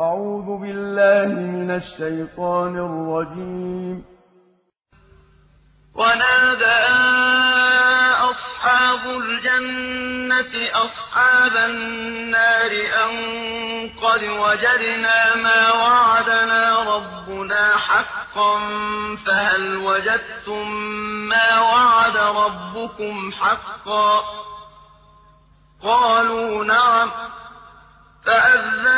أعوذ بالله من الشيطان الرجيم. ونادى أصحاب الجنة أصحاب النار أن قد وجدنا ما وعدنا ربنا حقا فهل وجدتم ما وعد ربكم حقا؟ قالوا نعم. فأذن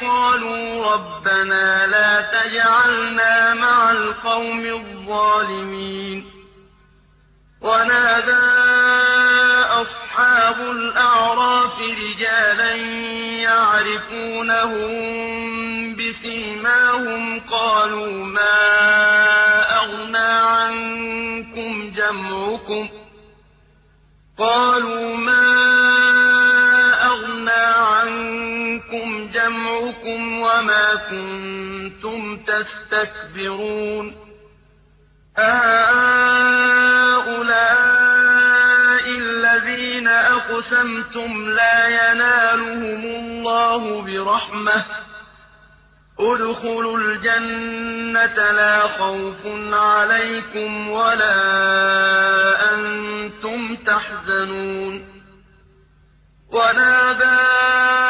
قالوا ربنا لا تجعلنا مع القوم الظالمين. ونادى أصحاب الأعراف رجالا يعرفونهم بسيماهم قالوا ما أغنى عنكم جمعكم؟ قالوا ما جمعكم وما كنتم تستكبرون هؤلاء الذين أقسمتم لا ينالهم الله برحمة ادخلوا الجنة لا خوف عليكم ولا أنتم تحزنون ونادى